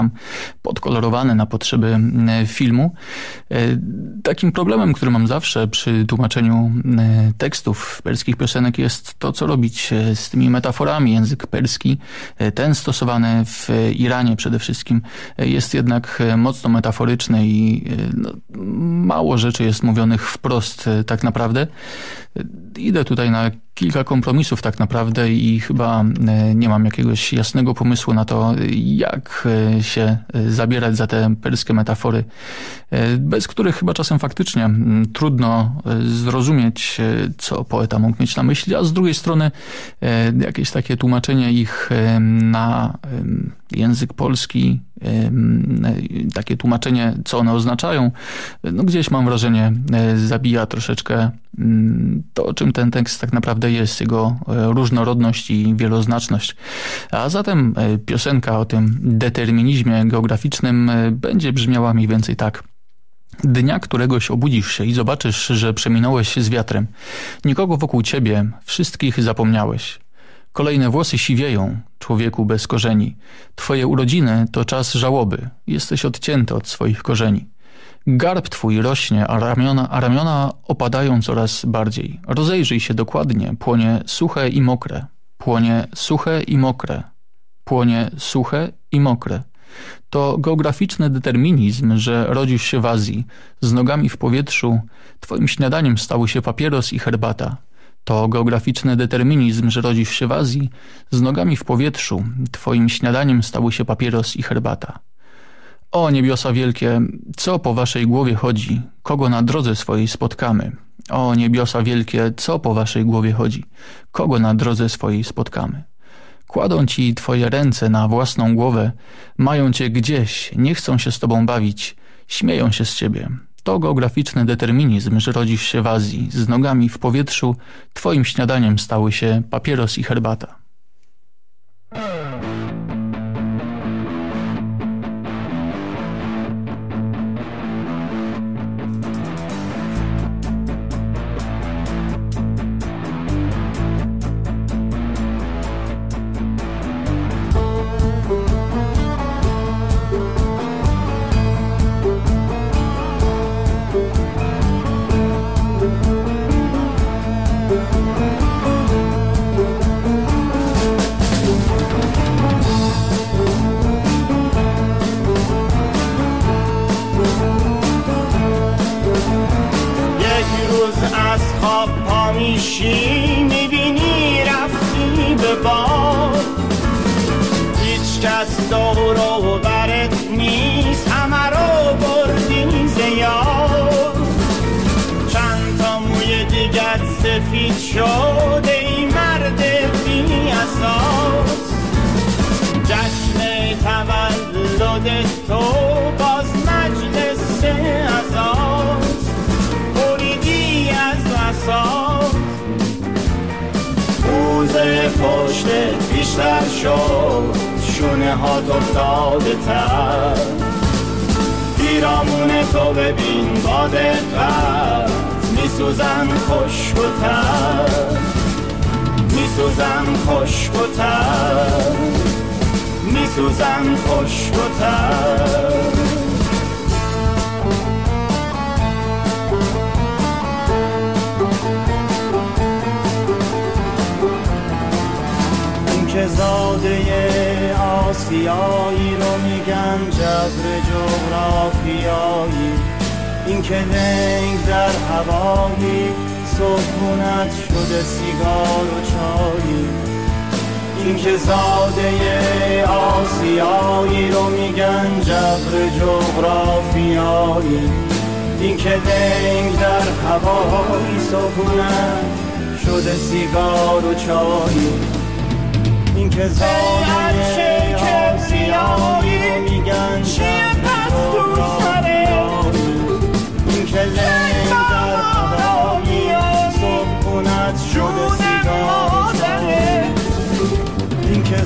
tam podkolorowane na potrzeby filmu. Takim problemem, który mam zawsze przy tłumaczeniu tekstów perskich piosenek jest to, co robić z tymi metaforami. Język perski, ten stosowany w Iranie przede wszystkim, jest jednak mocno metaforyczny i no, mało rzeczy jest mówionych wprost tak naprawdę. Idę tutaj na kilka kompromisów tak naprawdę i chyba e, nie mam jakiegoś jasnego pomysłu na to, jak e, się zabierać za te perskie metafory, bez których chyba czasem faktycznie trudno zrozumieć, co poeta mógł mieć na myśli, a z drugiej strony jakieś takie tłumaczenie ich na język polski, takie tłumaczenie, co one oznaczają, no gdzieś mam wrażenie zabija troszeczkę to, o czym ten tekst tak naprawdę jest, jego e, różnorodność i wieloznaczność. A zatem e, piosenka o tym determinizmie geograficznym e, będzie brzmiała mniej więcej tak. Dnia któregoś obudzisz się i zobaczysz, że przeminąłeś z wiatrem. Nikogo wokół ciebie, wszystkich zapomniałeś. Kolejne włosy siwieją, człowieku bez korzeni. Twoje urodziny to czas żałoby. Jesteś odcięty od swoich korzeni. Garb twój rośnie, a ramiona, a ramiona opadają coraz bardziej. Rozejrzyj się dokładnie, płonie suche i mokre. Płonie suche i mokre. Płonie suche i mokre. To geograficzny determinizm, że rodzisz się w Azji, z nogami w powietrzu, twoim śniadaniem stały się papieros i herbata. To geograficzny determinizm, że rodzisz się w Azji, z nogami w powietrzu, twoim śniadaniem stały się papieros i herbata. O niebiosa wielkie, co po waszej głowie chodzi? Kogo na drodze swojej spotkamy? O niebiosa wielkie, co po waszej głowie chodzi? Kogo na drodze swojej spotkamy? Kładą ci twoje ręce na własną głowę, mają cię gdzieś, nie chcą się z tobą bawić, śmieją się z ciebie. To geograficzny determinizm, że rodzisz się w Azji, z nogami w powietrzu, twoim śniadaniem stały się papieros i herbata. جغرافیایی این که لنگ در هوایی سکونت شده سیگار و چایی. این که زاده آسیایی رو میگن جبر جغرافیایی. این که لنگ در هوایی سکونت شده سیگار و چایی. این که زاده آسیایی میگن چیه پس تو سره کلنگ در هوایی شده سیگار که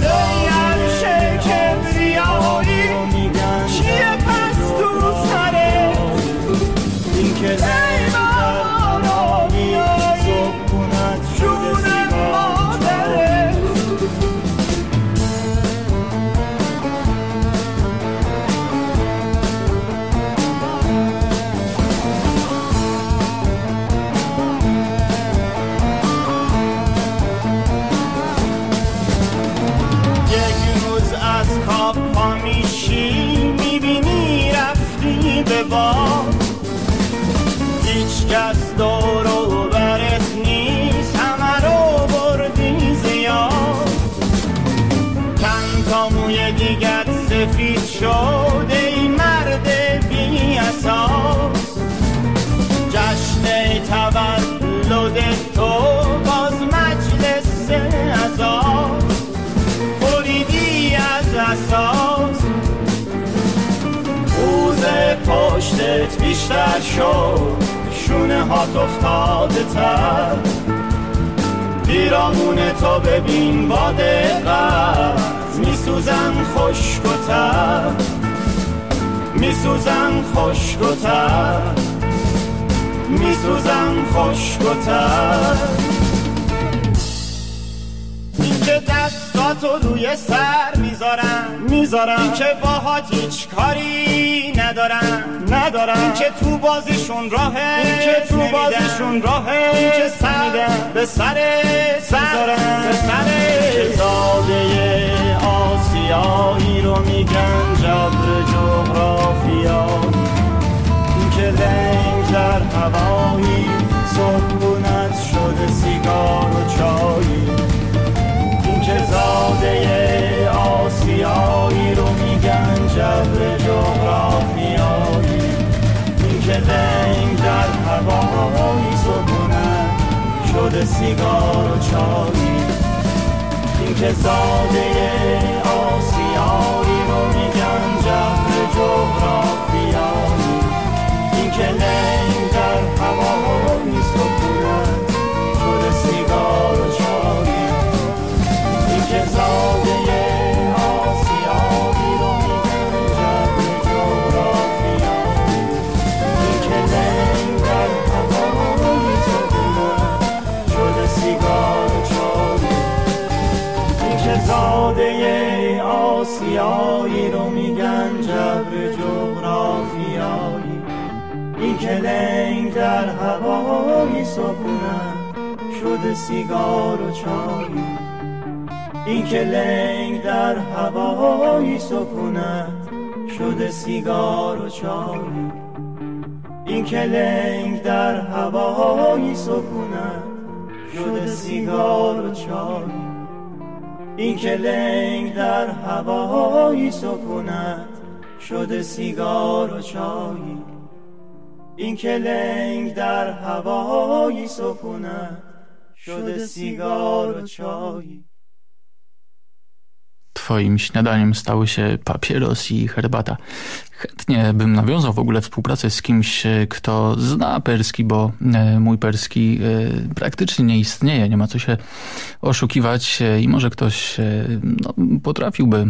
بیشتر شد شونه هات افتاده تر. پیرامون تو ببین با دقت میسوزن خشک و تر. میسوزن خشک و تر. میسوزن خشک و تر. تو روی سر می‌ذارم. می‌ذارم. این که باهات هیچ کاری ندارم. ندارم. این که تو بازشون راهه این که تو بازشون راهه این که سر به سر سر به سر زاده آسیایی رو میگن جبر جغرافیا. این که لنگ در هوایی صبحونت شده سیگار و چایی. زاده آسیایی رو میگن جبر جغرافیایی. اینکه رنگ در هوایی سکونت شده سیگار و چایی. اینکه زاده آسیایی رو میگن جبر جغرافیایی. اینکه لنگ در هوایی آسیایی رو میگن جبر جغرافیایی. این که لنگ در هوایی سکونت شده سیگار و چایی. این که لنگ در هوایی سکونت شده سیگار و چایی. این که لنگ در هوایی سکونت شده سیگار و چایی. این که لنگ در هوایی سکونت شده سیگار و چایی. این که لنگ در هوایی سکونت شده سیگار و چایی. Twoim śniadaniem stały się papieros i herbata. Chętnie bym nawiązał w ogóle współpracę z kimś, kto zna perski, bo e, mój perski e, praktycznie nie istnieje, nie ma co się oszukiwać e, i może ktoś no, potrafiłby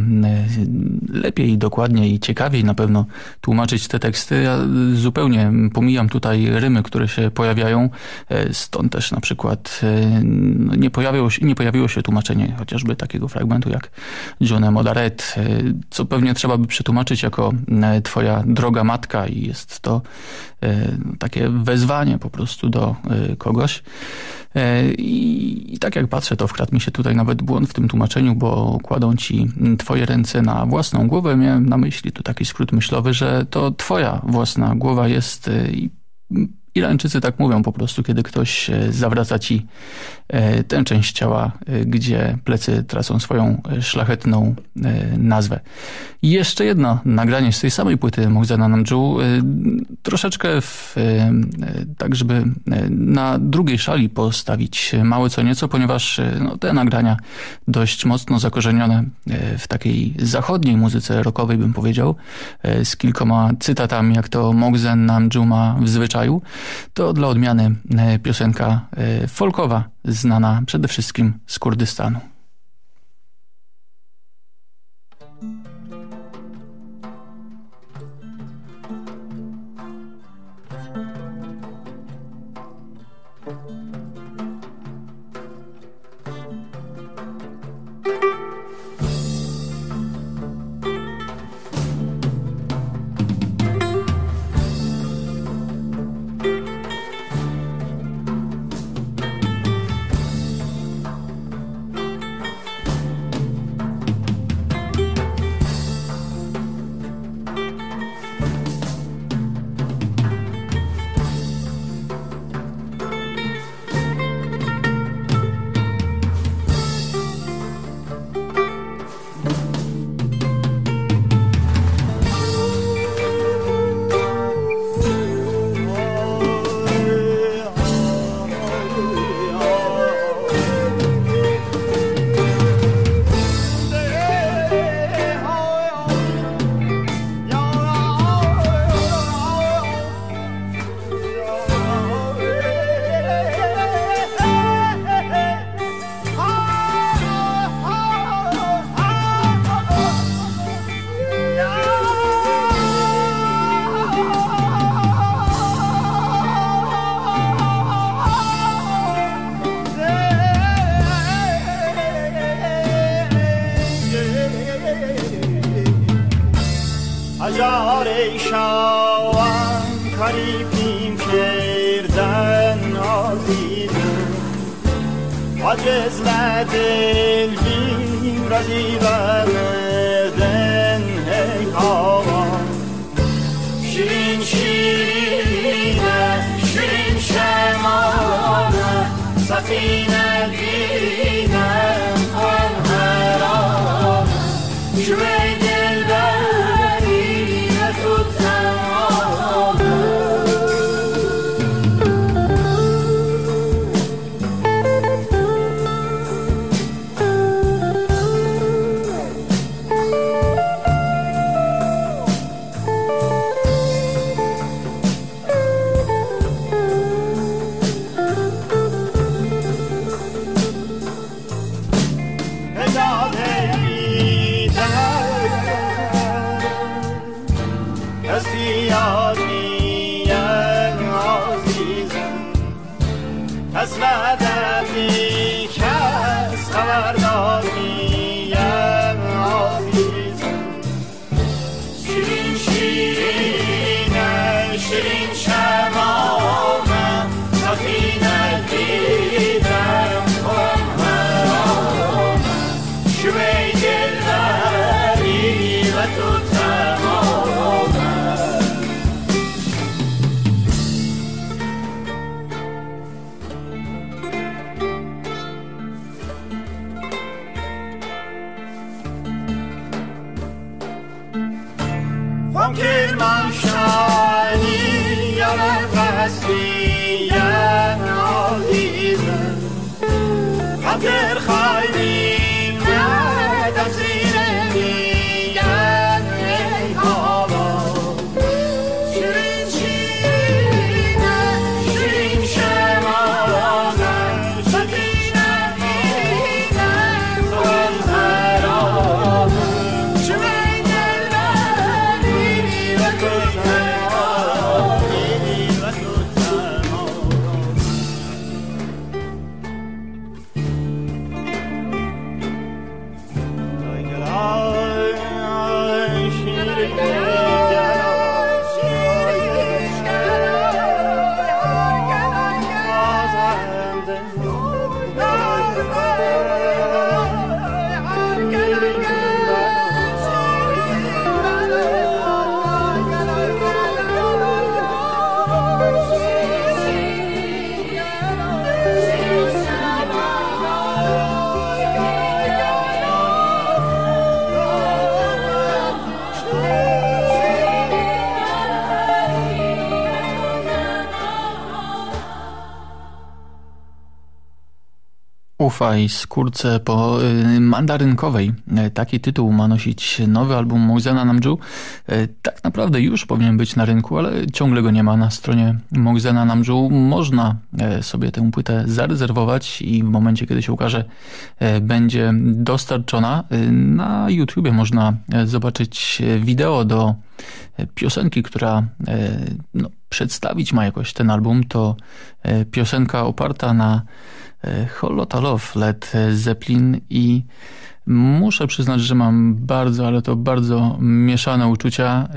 lepiej, dokładniej i ciekawiej na pewno tłumaczyć te teksty. Ja zupełnie pomijam tutaj rymy, które się pojawiają, stąd też na przykład no, nie, pojawiło się, nie pojawiło się tłumaczenie chociażby takiego fragmentu jak John Modaret, co pewnie trzeba by przetłumaczyć jako twoja droga matka i jest to takie wezwanie po prostu do kogoś. I, I, tak jak patrzę, to wkradł mi się tutaj nawet błąd w tym tłumaczeniu, bo kładą ci twoje ręce na własną głowę. Miałem na myśli tu taki skrót myślowy, że to twoja własna głowa jest i Irańczycy tak mówią po prostu, kiedy ktoś zawraca ci tę część ciała, gdzie plecy tracą swoją szlachetną nazwę. I jeszcze jedno nagranie z tej samej płyty Mohsena Namju, troszeczkę w, tak, żeby na drugiej szali postawić małe co nieco, ponieważ no, te nagrania dość mocno zakorzenione w takiej zachodniej muzyce rockowej, bym powiedział, z kilkoma cytatami, jak to Mohsen Namju ma w zwyczaju, to dla odmiany piosenka folkowa, znana przede wszystkim z Kurdystanu. اجار شاوان کاری کردن آزیدن عجز لدل بیم رازی بمدن هی آوان شیرین شیرینه شیرین شمانه سفینه بینم ሀገርኻ Ufaj skórce po y, mandarynkowej. E, taki tytuł ma nosić nowy album Mozena Namju. E, tak naprawdę już powinien być na rynku, ale ciągle go nie ma na stronie Mozena Namju. Można sobie tę płytę zarezerwować i w momencie, kiedy się ukaże, będzie dostarczona. Na YouTubie można zobaczyć wideo do piosenki, która no, przedstawić ma jakoś ten album. To piosenka oparta na Holota Love Led Zeppelin i muszę przyznać, że mam bardzo, ale to bardzo mieszane uczucia.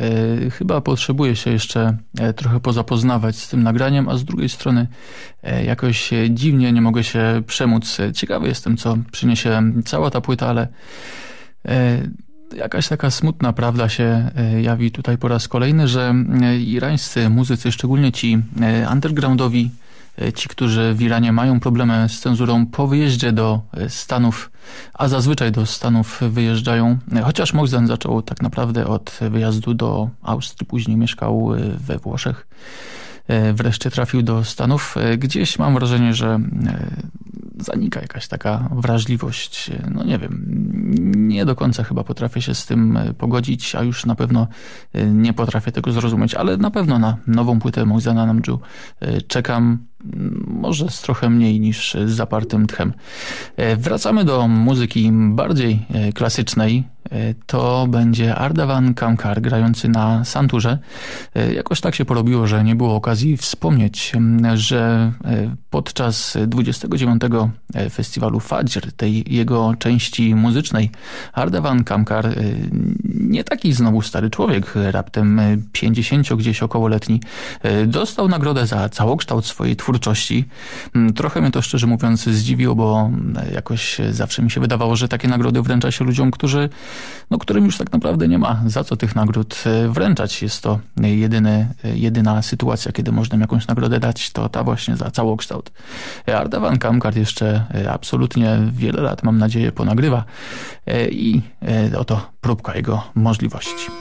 E, chyba potrzebuję się jeszcze e, trochę pozapoznawać z tym nagraniem, a z drugiej strony e, jakoś dziwnie nie mogę się przemóc. Ciekawy jestem, co przyniesie cała ta płyta, ale jakaś taka smutna prawda się jawi tutaj po raz kolejny, że irańscy muzycy, szczególnie ci undergroundowi, ci, którzy w Iranie mają problemy z cenzurą po wyjeździe do e, Stanów, a zazwyczaj do Stanów wyjeżdżają, e, chociaż Moxen zaczął tak naprawdę od wyjazdu do Austrii, później mieszkał we Włoszech, wreszcie trafił do Stanów. Gdzieś mam wrażenie, że zanika jakaś taka wrażliwość. No nie wiem, nie do końca chyba potrafię się z tym pogodzić, a już na pewno nie potrafię tego zrozumieć, ale na pewno na nową płytę Moxena Namju czekam może z trochę mniej niż z zapartym tchem. Wracamy do muzyki bardziej klasycznej, E, to będzie Ardavan Kamkar grający na santurze. E, jakoś tak się porobiło, że nie było okazji wspomnieć, że e, podczas 29. festiwalu Fajr, tej jego części muzycznej, Ardavan Kamkar, nie taki znowu stary człowiek, raptem 50 gdzieś okołoletni, dostał nagrodę za całokształt swojej twórczości. Trochę mnie to szczerze mówiąc zdziwiło, bo jakoś zawsze mi się wydawało, że takie nagrody wręcza się ludziom, którzy no, którym już tak naprawdę nie ma za co tych nagród e, wręczać. Jest to jedyny, e, jedyna sytuacja, kiedy można jakąś nagrodę dać, to ta właśnie za całokształt. E, Arda Van Kamkart jeszcze absolutnie wiele lat, mam nadzieję, ponagrywa i oto próbka jego możliwości.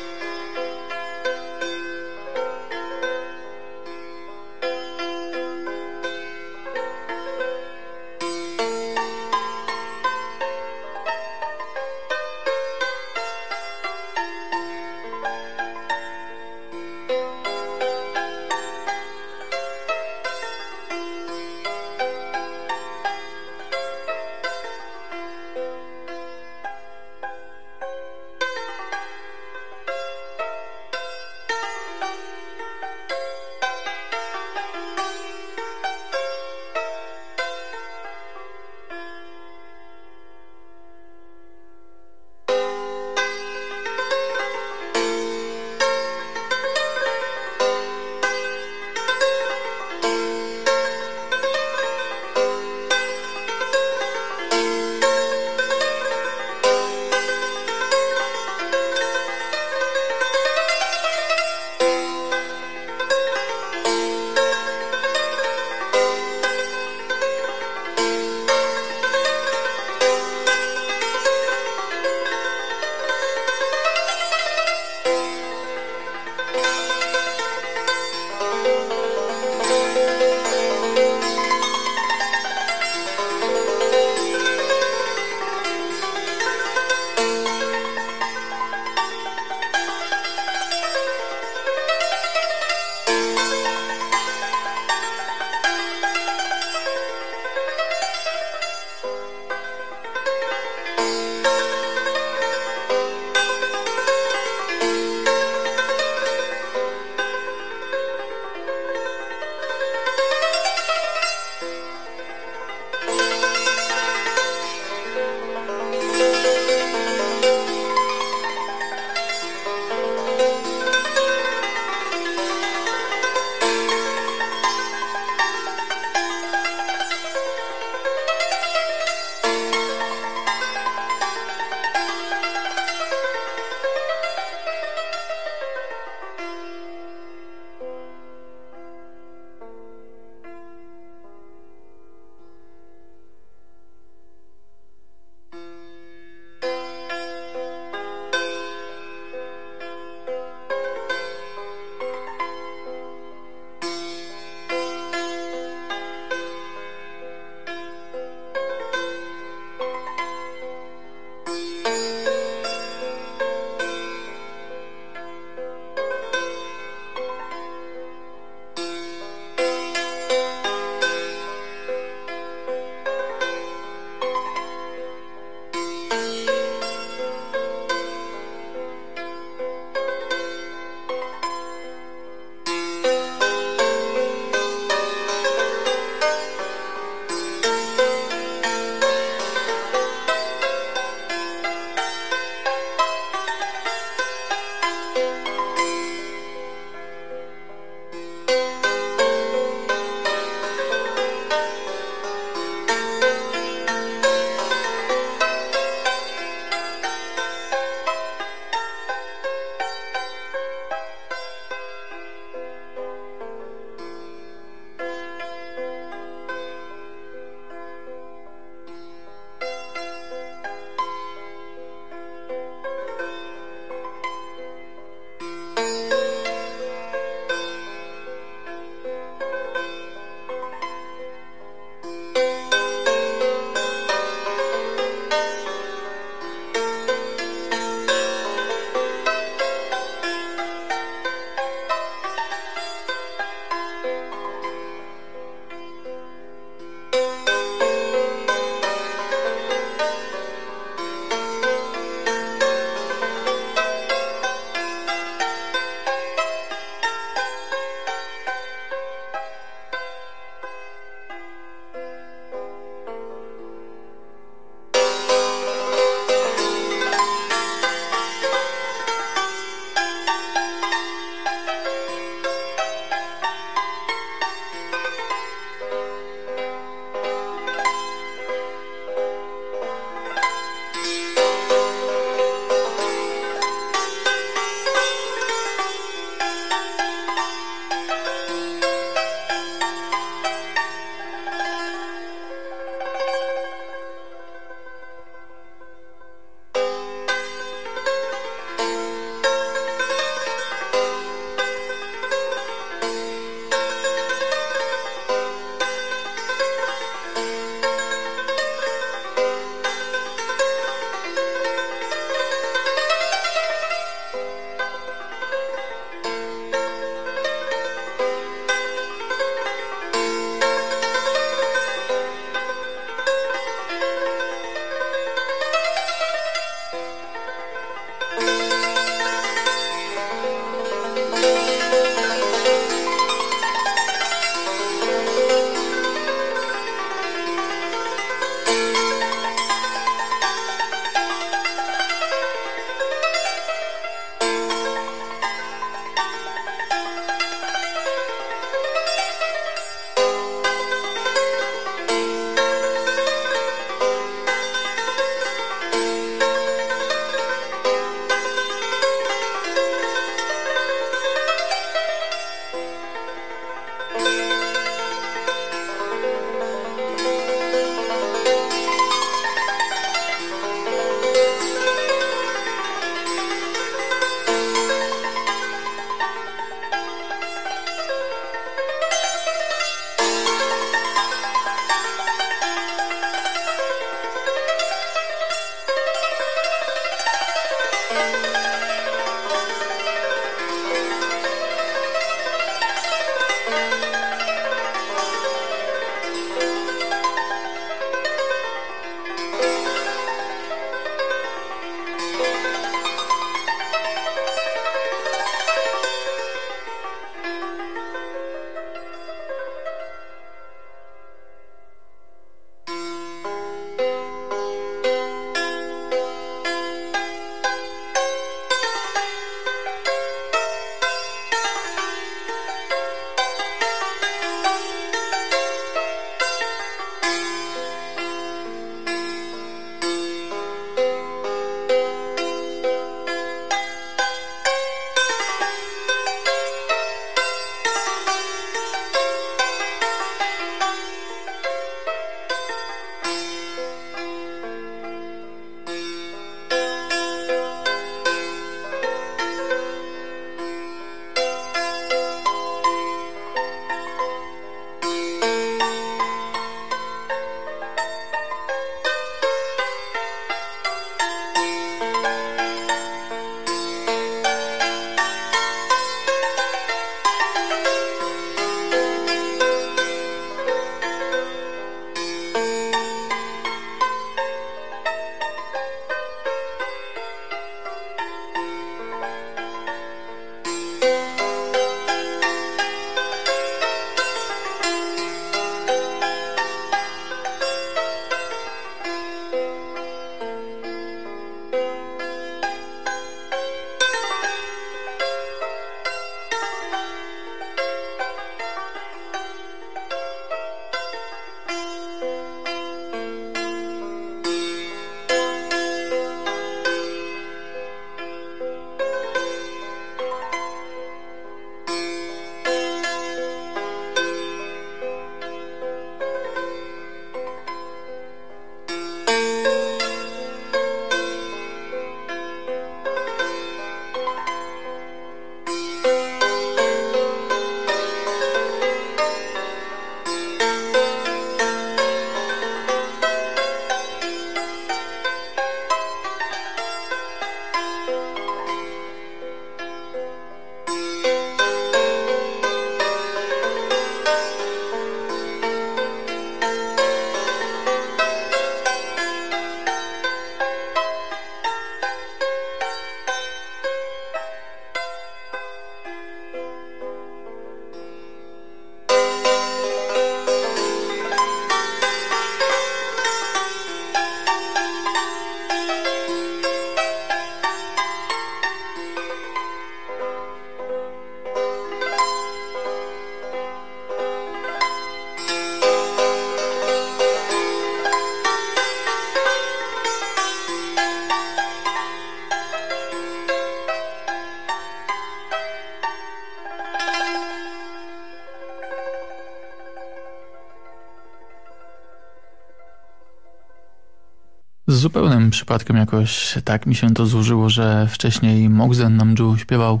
Zupełnym przypadkiem jakoś tak mi się to złożyło, że wcześniej Mogzen Namju śpiewał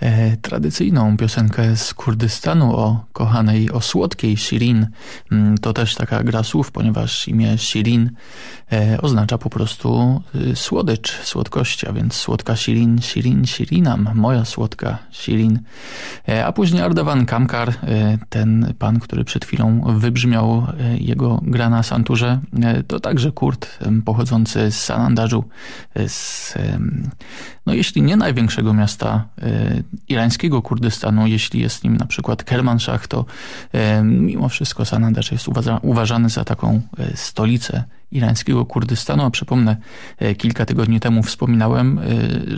e, tradycyjną piosenkę z Kurdystanu o kochanej, o słodkiej Shirin. Mm, to też taka gra słów, ponieważ imię Shirin e, oznacza po prostu y, słodycz, słodkość, a więc słodka Shirin, Shirin, Shirinam, moja słodka Shirin. E, a później Ardawan Kamkar, e, ten pan, który przed chwilą wybrzmiał e, jego gra na santurze, to także Kurd pochodzący z Sanandarzu, z, no jeśli nie największego miasta irańskiego Kurdystanu, jeśli jest nim na przykład Kermanshah, to mimo wszystko Sanandar jest uważany za taką stolicę irańskiego Kurdystanu, a przypomnę, e, kilka tygodni temu wspominałem, e,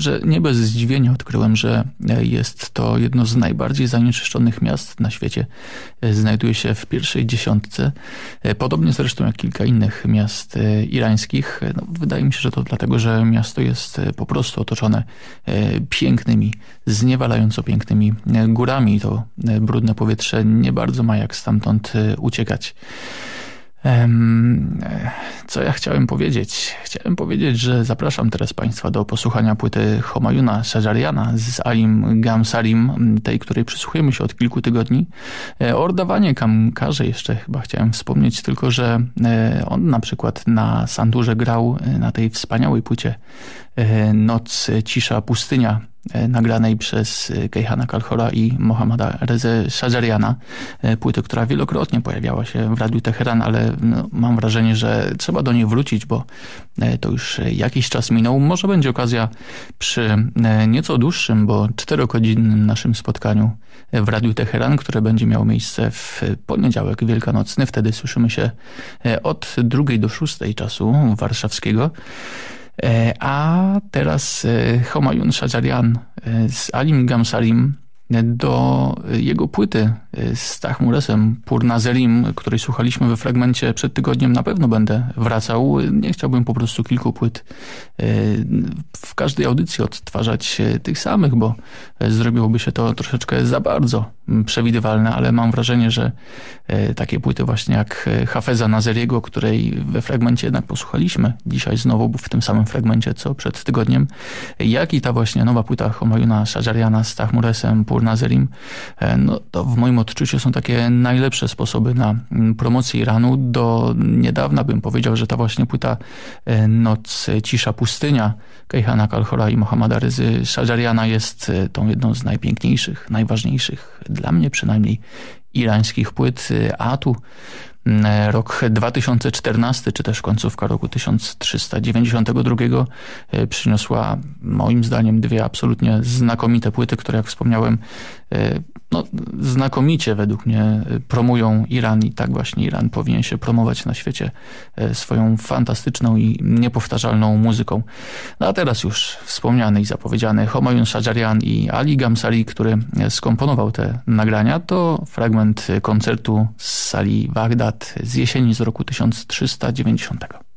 że nie bez zdziwienia odkryłem, że e, jest to jedno z najbardziej zanieczyszczonych miast na świecie. Znajduje się w pierwszej dziesiątce, podobnie zresztą jak kilka innych miast irańskich. No, wydaje mi się, że to dlatego, że miasto jest po prostu otoczone pięknymi, zniewalająco pięknymi górami. To brudne powietrze nie bardzo ma jak stamtąd uciekać. Co ja chciałem powiedzieć? Chciałem powiedzieć, że zapraszam teraz Państwa do posłuchania płyty Homayuna Shajariana z Alim Gamsalim, tej, której przysłuchujemy się od kilku tygodni. E, o Ordawanie Kamkarze jeszcze chyba chciałem wspomnieć, tylko że e, on na przykład na Sandurze grał e, na tej wspaniałej płycie Noc, Cisza, Pustynia nagranej przez e, Kejhana Kalhora i Mohammada Reze Shajariana, e, płyty, która wielokrotnie pojawiała się w Radiu Teheran, ale no, mam wrażenie, że trzeba do niej wrócić, bo to już jakiś czas minął. Może będzie okazja przy nieco dłuższym, bo czterogodzinnym naszym spotkaniu w Radiu Teheran, które będzie miało miejsce w poniedziałek wielkanocny. Wtedy słyszymy się od drugiej do szóstej czasu warszawskiego. E, a teraz e, Homayun Shajarian e, z Alim Gamsalim do jego płyty z Tahmuresem Purnazerim, której słuchaliśmy we fragmencie przed tygodniem, na pewno będę wracał. Nie chciałbym po prostu kilku płyt w każdej audycji odtwarzać tych samych, bo zrobiłoby się to troszeczkę za bardzo przewidywalne, ale mam wrażenie, że takie płyty właśnie jak Hafeza Nazeriego, której we fragmencie jednak posłuchaliśmy dzisiaj znowu w tym samym fragmencie co przed tygodniem, jak i ta właśnie nowa płyta Homayuna Shajariana z Tahmuresem Purnazerim, no to w moim odczuciu są takie najlepsze sposoby na promocję Iranu. Do niedawna bym powiedział, że ta właśnie płyta Noc, Cisza, Pustynia Kejhana Kalhora i Mohammada Ryzy Shajariana jest tą jedną z najpiękniejszych, najważniejszych dla mnie przynajmniej irańskich płyt, a tu mm, rok 2014, czy też końcówka roku 1392 e, przyniosła moim zdaniem dwie absolutnie znakomite płyty, które jak wspomniałem e, no, znakomicie według mnie promują Iran i tak właśnie Iran powinien się promować na świecie e, swoją fantastyczną i niepowtarzalną muzyką. No a teraz już wspomniany i zapowiedziany Homayun Shajarian i Ali Gamsali, który skomponował te nagrania, to fragment koncertu z sali Bagdad z jesieni z roku 1390.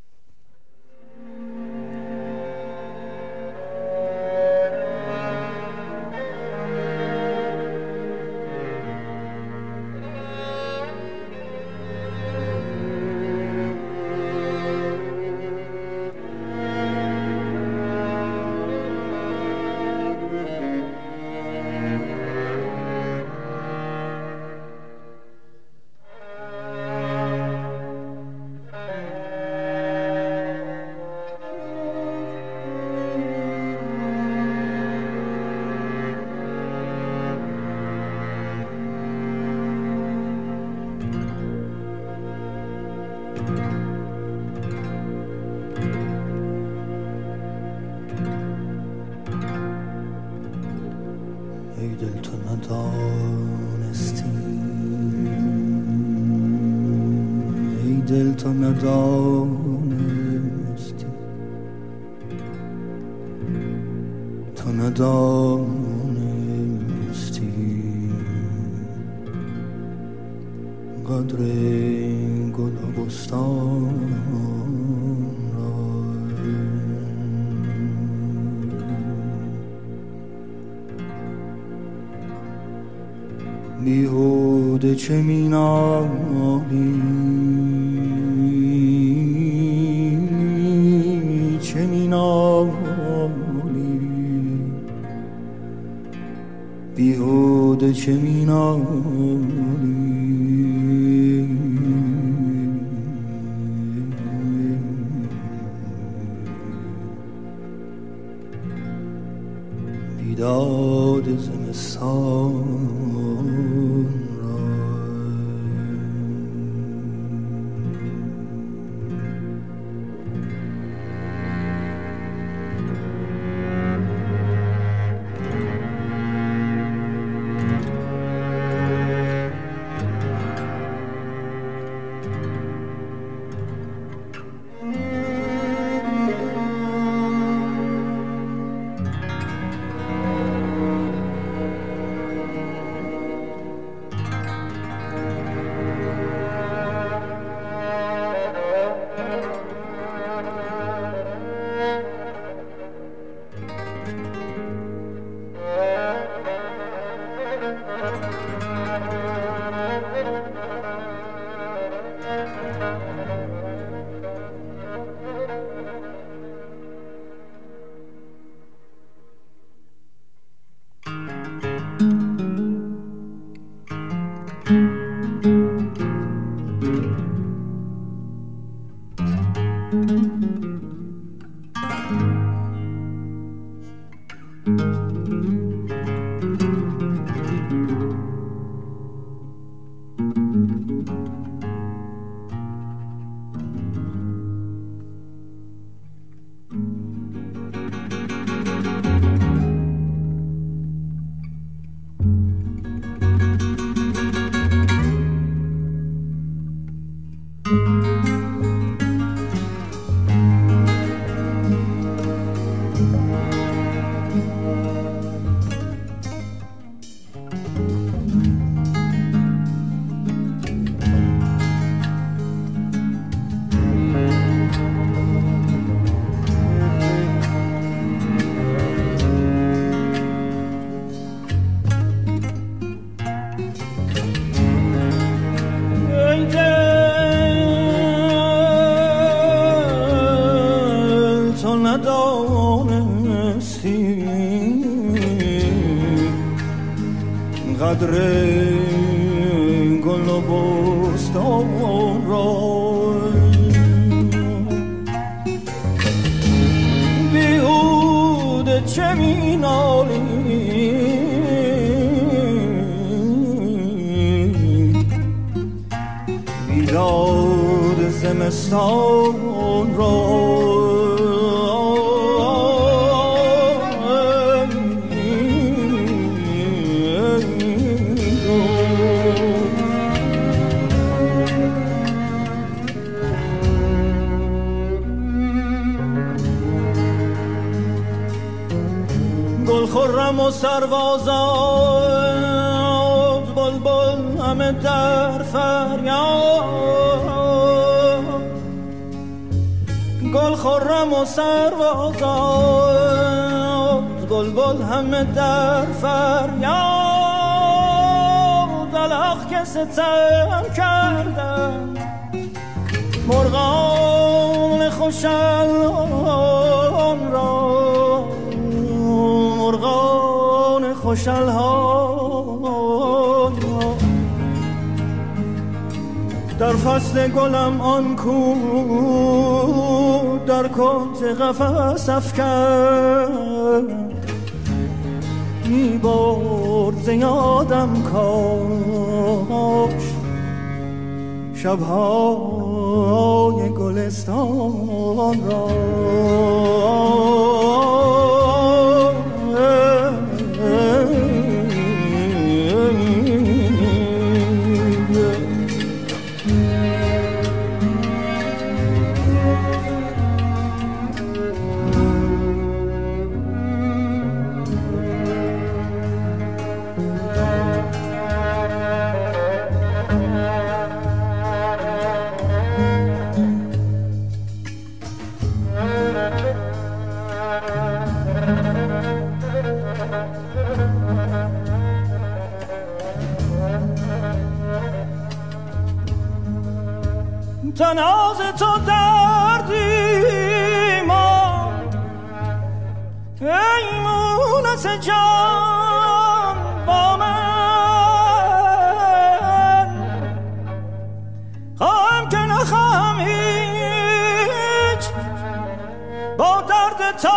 چه مینالی؟ چه مینالی؟ بیهوده چه مینالی؟ آزاد بل بل همه در فریاد. گل خورم و سر و آزاد گل بل همه در فریاد. دلخ کس ستم کردم مرغان آن را. مرغان فصل گلم آن کو در کنج قفس افکن می برد زیادم کاش شبهای گلستان را. تناز تو دردی ما. ای مونس جان با من. خواهم که نخواهم هیچ. با درد تو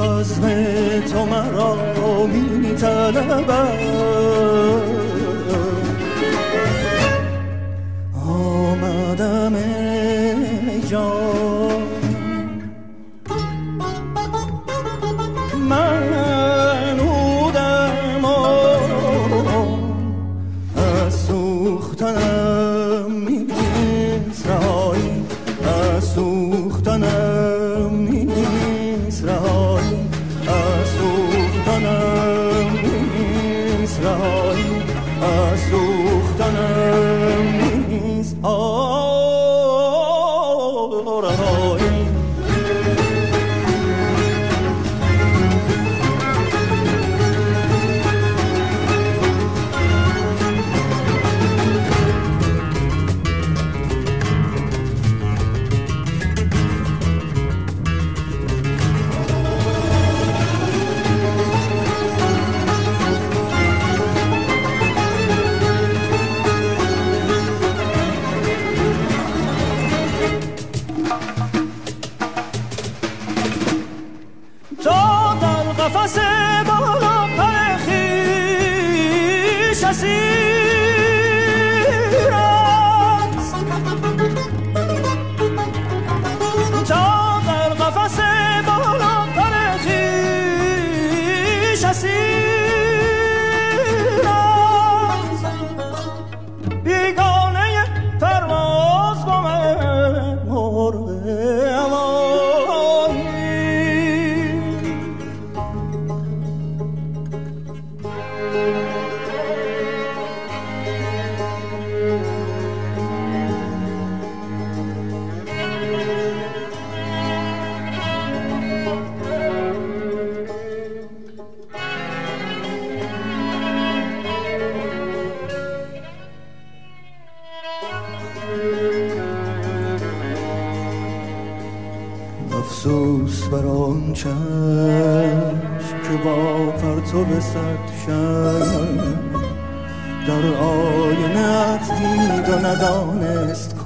بزم تو مرا می طلبم آمدم ای جان.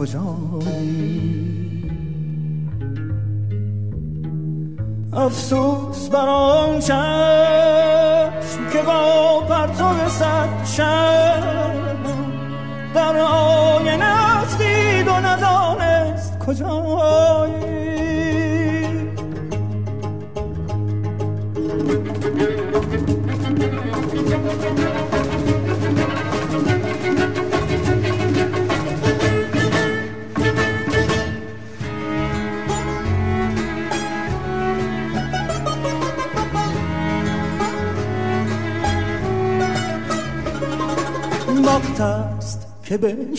کجایی؟ افسوس بر آن چشم که با پرتو صد شب در آینه دید و ندانست کجایی. and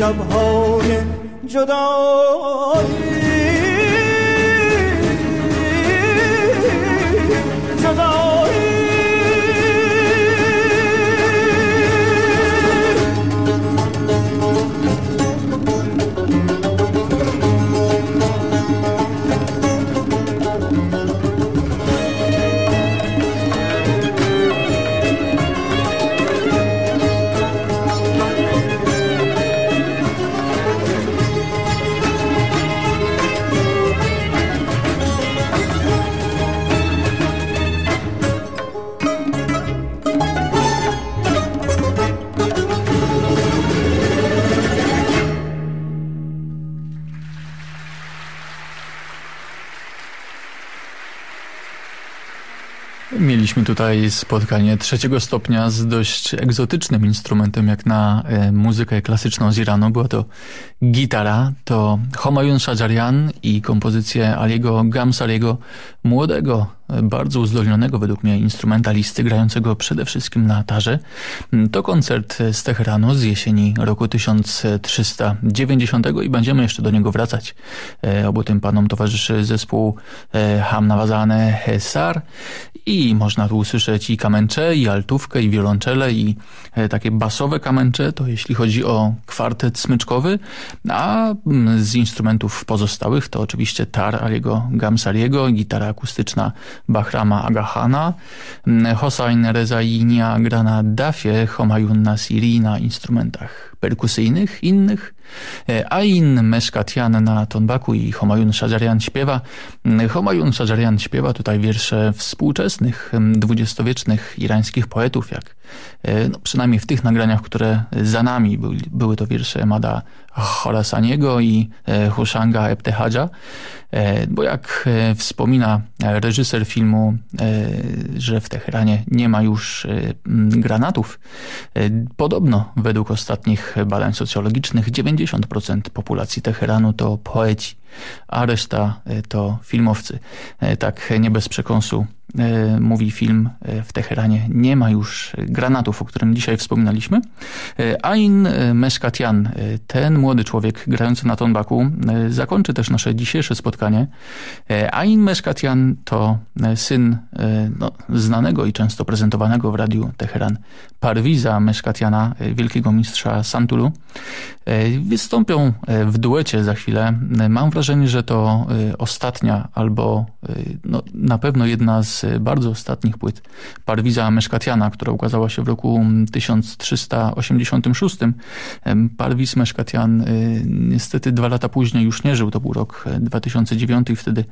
شبهای جدایی. Tutaj spotkanie trzeciego stopnia z dość egzotycznym instrumentem jak na e, muzykę klasyczną z Iranu. Była to gitara, to Homayun Shajarian i kompozycję Aliego Gamsariego, młodego bardzo uzdolnionego według mnie instrumentalisty, grającego przede wszystkim na tarze. To koncert z Teheranu z jesieni roku 1390 i będziemy jeszcze do niego wracać. E, obu tym panom towarzyszy zespół e, Hamnawazane Hesar i można tu usłyszeć i kamencze, i altówkę, i wiolonczele, i e, takie basowe kamencze, to jeśli chodzi o kwartet smyczkowy, a mm, z instrumentów pozostałych to oczywiście tar Aliego Gamsariego, gitara akustyczna Bahrama Agahana, Hossein Rezainia gra na dafie, Homayun Nasiri na instrumentach perkusyjnych innych, e, Ain Meszkatian na tonbaku i Homayun Shajarian śpiewa. Mm, Homayun Shajarian śpiewa tutaj wiersze współczesnych, dwudziestowiecznych irańskich poetów, jak e, no, przynajmniej w tych nagraniach, które za nami były, były to wiersze Mada Khorasaniego i e, Hushanga Ebtehadja, e, bo jak e, wspomina reżyser filmu, że w Teheranie nie ma już granatów, podobno według ostatnich badań socjologicznych 90% populacji Teheranu to poeci, a reszta to filmowcy. Tak nie bez przekąsu E, mówi film e, w Teheranie, nie ma już granatów, o którym dzisiaj wspominaliśmy. E, Ain Meszkatian, ten młody człowiek grający na tonbaku, zakończy też nasze dzisiejsze spotkanie. Ain Meszkatian to syn no, znanego i często prezentowanego w radiu Teheran Parwiza Meszkatiana, wielkiego mistrza Santulu. Wystąpią w duecie za chwilę. Mam wrażenie, że to ostatnia albo no, na pewno jedna z bardzo ostatnich płyt Parwiza Meszkatiana, która ukazała się w roku 1386. Parwiz Meszkatian y, niestety dwa lata później już nie żył, to był rok 2009 i wtedy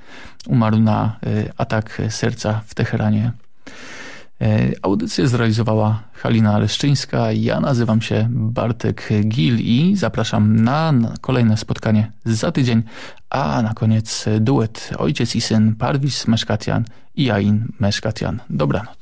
umarł na y, atak serca w Teheranie. E, audycję zrealizowała Halina Leszczyńska. Ja nazywam się Bartek Gil i zapraszam na kolejne spotkanie za tydzień, a na koniec duet ojciec i syn Parwis Meszkatian i Jain Meszkatian. Dobranoc.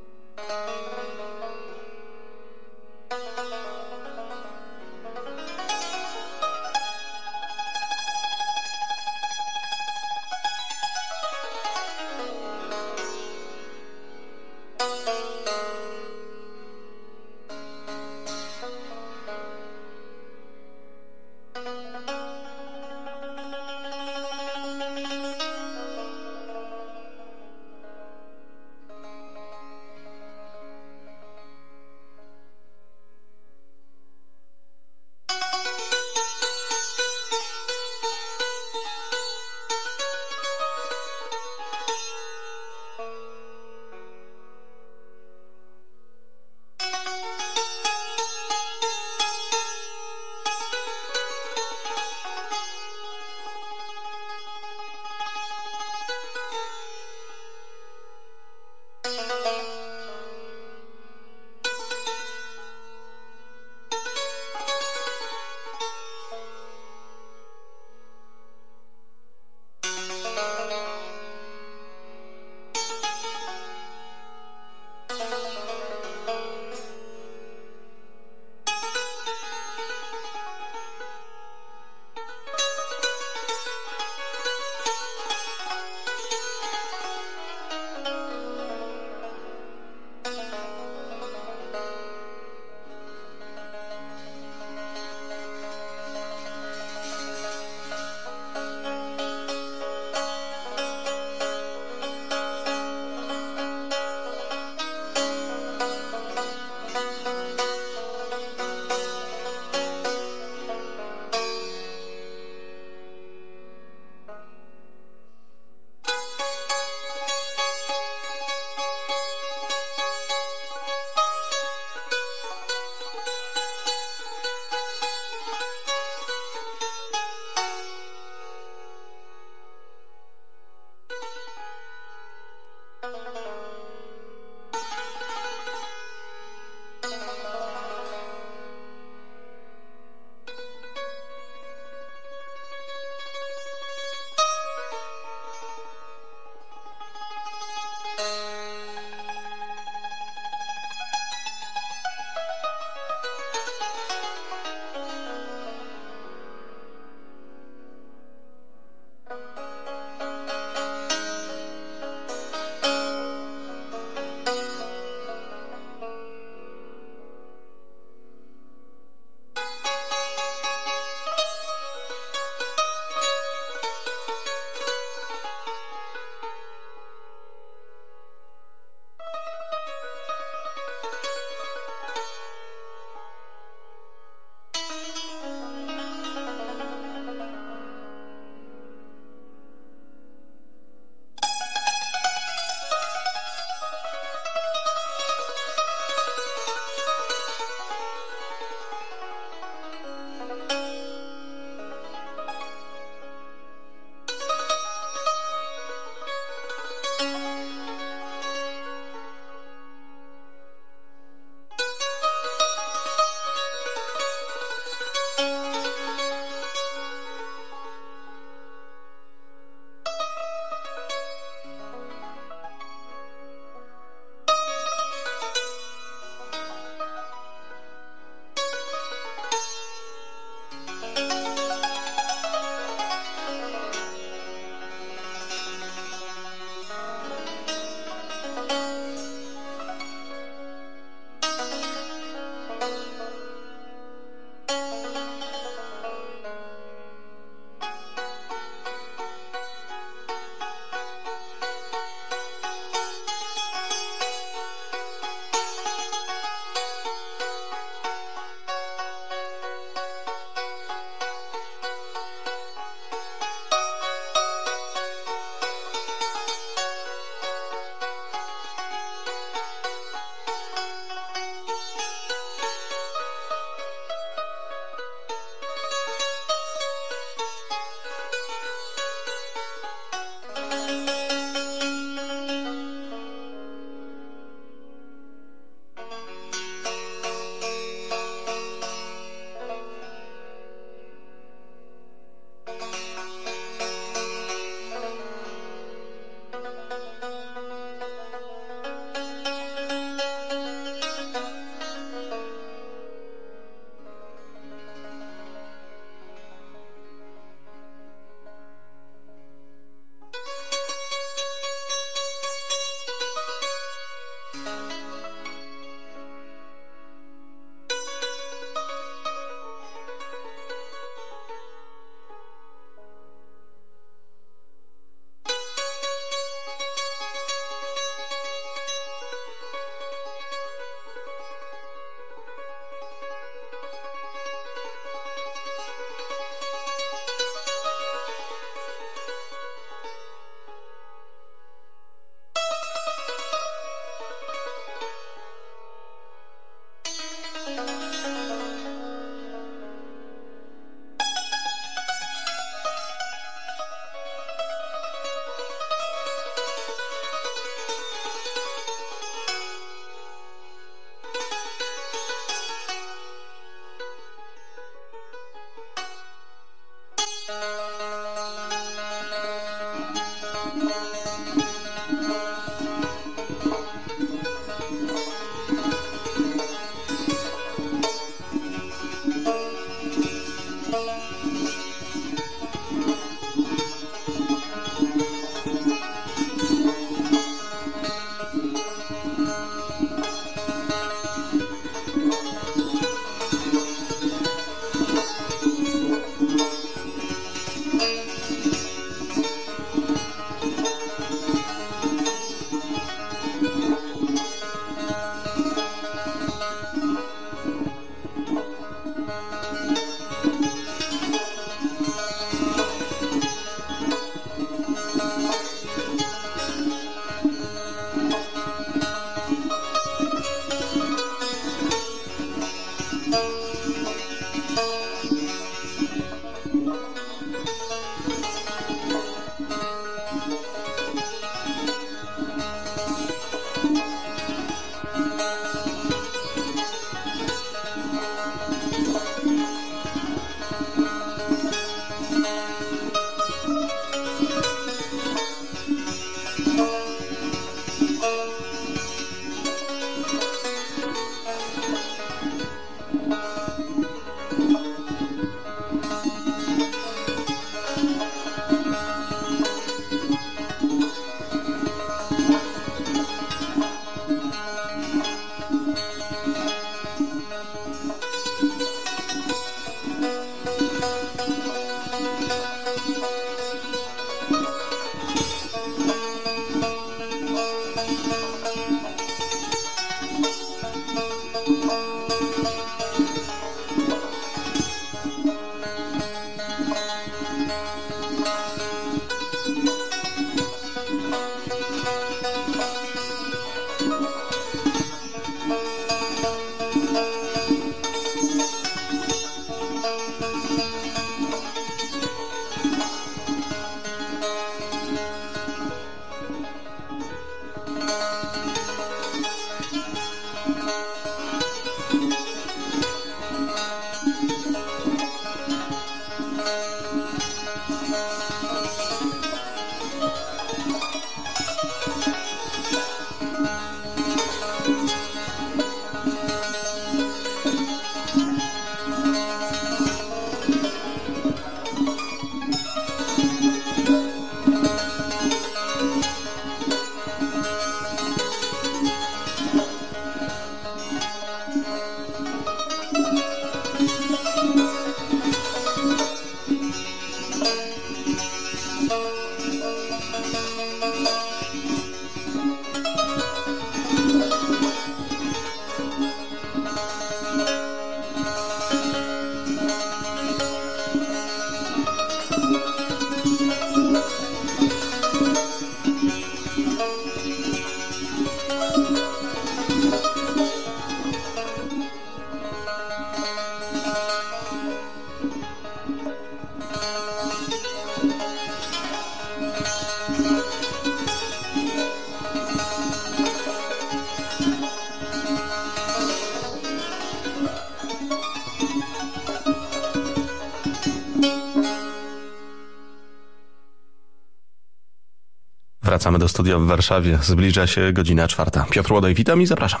Wracamy do studia w Warszawie. Zbliża się godzina czwarta. Piotr Łodaj, witam i zapraszam.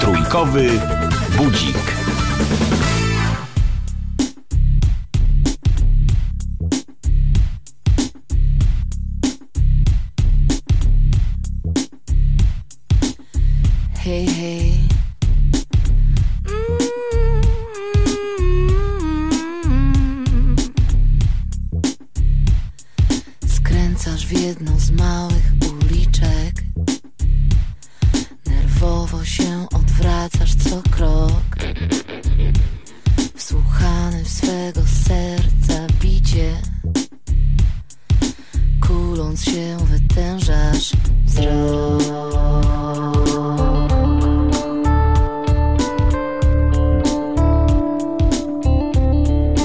Trójkowy budzik.